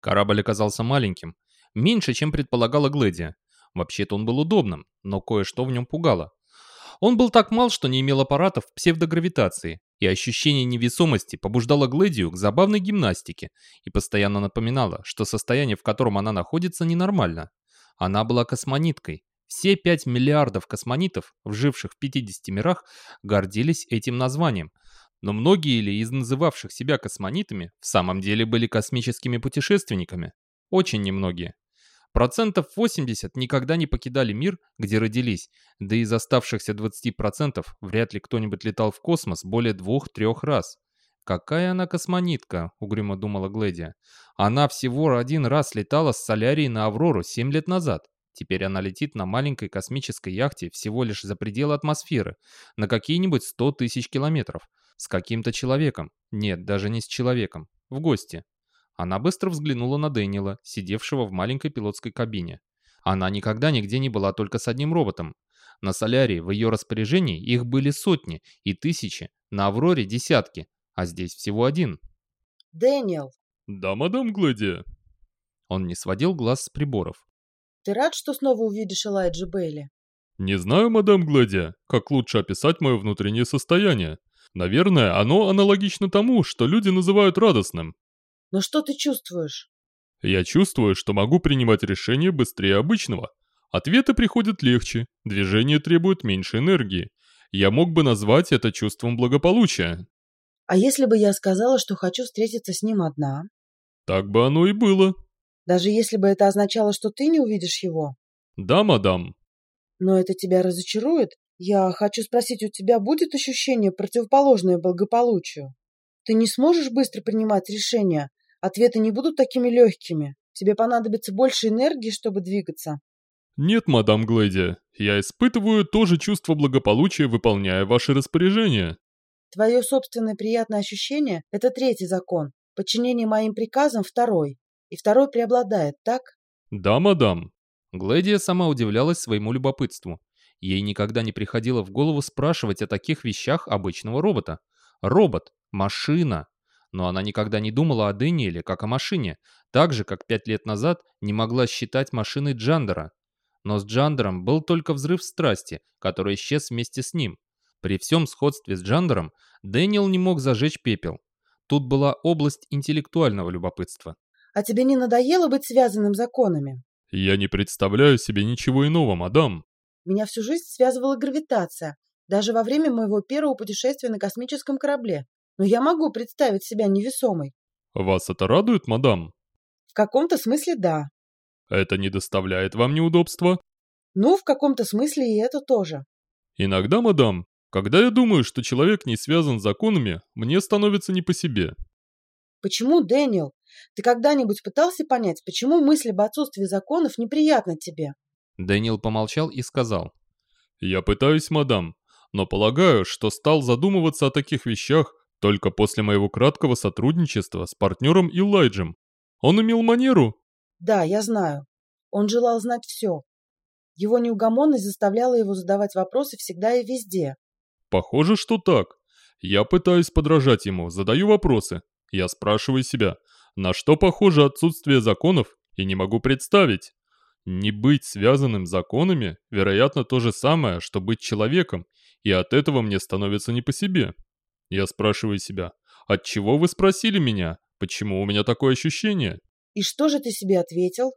Корабль оказался маленьким, меньше, чем предполагала Глэдия. Вообще-то он был удобным, но кое-что в нем пугало. Он был так мал, что не имел аппаратов псевдогравитации, и ощущение невесомости побуждало Глэдию к забавной гимнастике и постоянно напоминало, что состояние, в котором она находится, ненормально. Она была космониткой. Все 5 миллиардов космонитов, вживших в 50 мирах, гордились этим названием. Но многие ли из называвших себя космонитами в самом деле были космическими путешественниками? Очень немногие. Процентов 80 никогда не покидали мир, где родились, да из оставшихся 20% вряд ли кто-нибудь летал в космос более двух-трех раз. «Какая она космонитка», — угрюмо думала Глэдия. «Она всего один раз летала с Солярии на Аврору 7 лет назад. Теперь она летит на маленькой космической яхте всего лишь за пределы атмосферы, на какие-нибудь 100 тысяч километров. С каким-то человеком. Нет, даже не с человеком. В гости. Она быстро взглянула на Дэниела, сидевшего в маленькой пилотской кабине. Она никогда нигде не была только с одним роботом. На Солярии в ее распоряжении их были сотни и тысячи, на Авроре десятки, а здесь всего один. «Дэниел!» «Да, мадам Гладия». Он не сводил глаз с приборов. «Ты рад, что снова увидишь Элайджа Бейли?» «Не знаю, мадам Гладия, как лучше описать мое внутреннее состояние. Наверное, оно аналогично тому, что люди называют радостным. Но что ты чувствуешь? Я чувствую, что могу принимать решения быстрее обычного. Ответы приходят легче, движение требует меньше энергии. Я мог бы назвать это чувством благополучия. А если бы я сказала, что хочу встретиться с ним одна? Так бы оно и было. Даже если бы это означало, что ты не увидишь его? Да, мадам. Но это тебя разочарует? Я хочу спросить, у тебя будет ощущение, противоположное благополучию? Ты не сможешь быстро принимать решения, Ответы не будут такими легкими. Тебе понадобится больше энергии, чтобы двигаться. Нет, мадам Глэди, я испытываю то же чувство благополучия, выполняя ваши распоряжения. Твое собственное приятное ощущение – это третий закон. Подчинение моим приказам – второй. И второй преобладает, так? Да, мадам. Глэдия сама удивлялась своему любопытству. Ей никогда не приходило в голову спрашивать о таких вещах обычного робота. Робот, машина, но она никогда не думала о Дэниеле как о машине, так же, как пять лет назад не могла считать машиной Джандера. Но с Джандером был только взрыв страсти, который исчез вместе с ним. При всем сходстве с Джандером Дэниел не мог зажечь пепел. Тут была область интеллектуального любопытства. «А тебе не надоело быть связанным законами?» «Я не представляю себе ничего иного, мадам». «Меня всю жизнь связывала гравитация, даже во время моего первого путешествия на космическом корабле но я могу представить себя невесомой. Вас это радует, мадам? В каком-то смысле да. Это не доставляет вам неудобства? Ну, в каком-то смысле и это тоже. Иногда, мадам, когда я думаю, что человек не связан с законами, мне становится не по себе. Почему, Дэниел? Ты когда-нибудь пытался понять, почему мысль об отсутствии законов неприятна тебе? Дэниел помолчал и сказал. Я пытаюсь, мадам, но полагаю, что стал задумываться о таких вещах, только после моего краткого сотрудничества с партнером Илайджем. Он имел манеру. Да, я знаю. Он желал знать все. Его неугомонность заставляла его задавать вопросы всегда и везде. Похоже, что так. Я пытаюсь подражать ему, задаю вопросы. Я спрашиваю себя, на что похоже отсутствие законов, и не могу представить. Не быть связанным законами, вероятно, то же самое, что быть человеком, и от этого мне становится не по себе. Я спрашиваю себя, от чего вы спросили меня? Почему у меня такое ощущение? И что же ты себе ответил?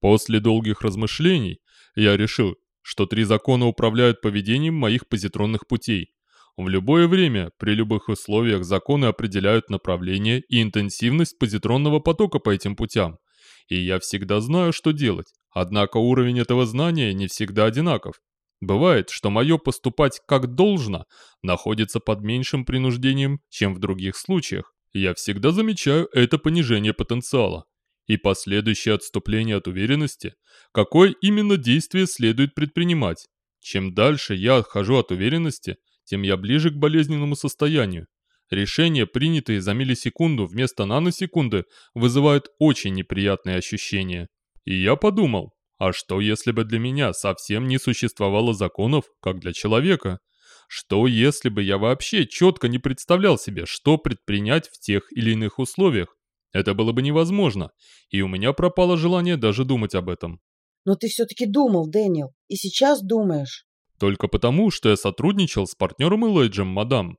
После долгих размышлений я решил, что три закона управляют поведением моих позитронных путей. В любое время, при любых условиях, законы определяют направление и интенсивность позитронного потока по этим путям. И я всегда знаю, что делать. Однако уровень этого знания не всегда одинаков. Бывает, что мое поступать как должно находится под меньшим принуждением, чем в других случаях. Я всегда замечаю это понижение потенциала и последующее отступление от уверенности, какое именно действие следует предпринимать. Чем дальше я отхожу от уверенности, тем я ближе к болезненному состоянию. Решения, принятые за миллисекунду вместо наносекунды, вызывают очень неприятные ощущения. И я подумал, а что, если бы для меня совсем не существовало законов, как для человека? Что, если бы я вообще четко не представлял себе, что предпринять в тех или иных условиях? Это было бы невозможно, и у меня пропало желание даже думать об этом. Но ты все-таки думал, Дэниел, и сейчас думаешь. Только потому, что я сотрудничал с партнером Элайджем, мадам.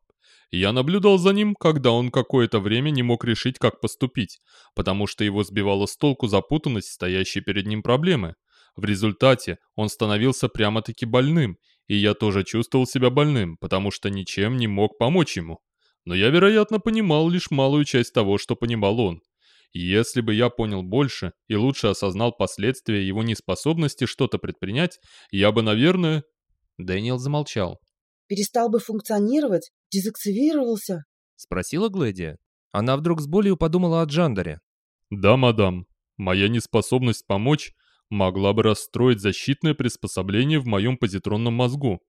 Я наблюдал за ним, когда он какое-то время не мог решить, как поступить, потому что его сбивала с толку запутанность стоящей перед ним проблемы. В результате он становился прямо-таки больным, и я тоже чувствовал себя больным, потому что ничем не мог помочь ему. Но я, вероятно, понимал лишь малую часть того, что понимал он. Если бы я понял больше и лучше осознал последствия его неспособности что-то предпринять, я бы, наверное... Дэниел замолчал. Перестал бы функционировать? Дезактивировался? Спросила Глэдия. Она вдруг с болью подумала о Джандаре. Да, мадам. Моя неспособность помочь могла бы расстроить защитное приспособление в моем позитронном мозгу.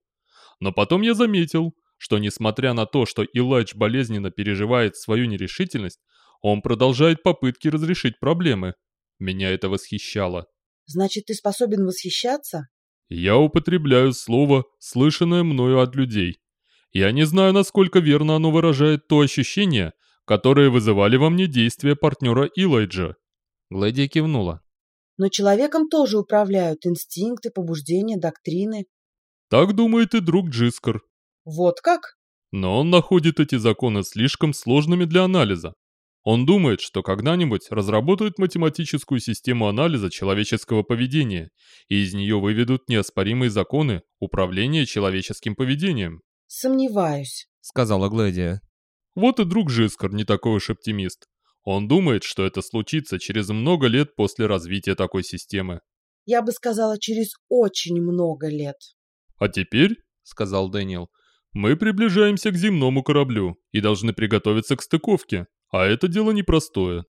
Но потом я заметил, что несмотря на то, что Илайдж болезненно переживает свою нерешительность, он продолжает попытки разрешить проблемы. Меня это восхищало. Значит, ты способен восхищаться? Я употребляю слово, слышанное мною от людей. Я не знаю, насколько верно оно выражает то ощущение, которое вызывали во мне действия партнера Илайджа. Глэдия кивнула. Но человеком тоже управляют инстинкты, побуждения, доктрины. Так думает и друг Джискар. Вот как? Но он находит эти законы слишком сложными для анализа. Он думает, что когда-нибудь разработают математическую систему анализа человеческого поведения, и из нее выведут неоспоримые законы управления человеческим поведением. «Сомневаюсь», — сказала Глэдия. Вот и друг Жискар не такой уж оптимист. Он думает, что это случится через много лет после развития такой системы. «Я бы сказала, через очень много лет». «А теперь», — сказал Дэниел, — «мы приближаемся к земному кораблю и должны приготовиться к стыковке. А это дело непростое.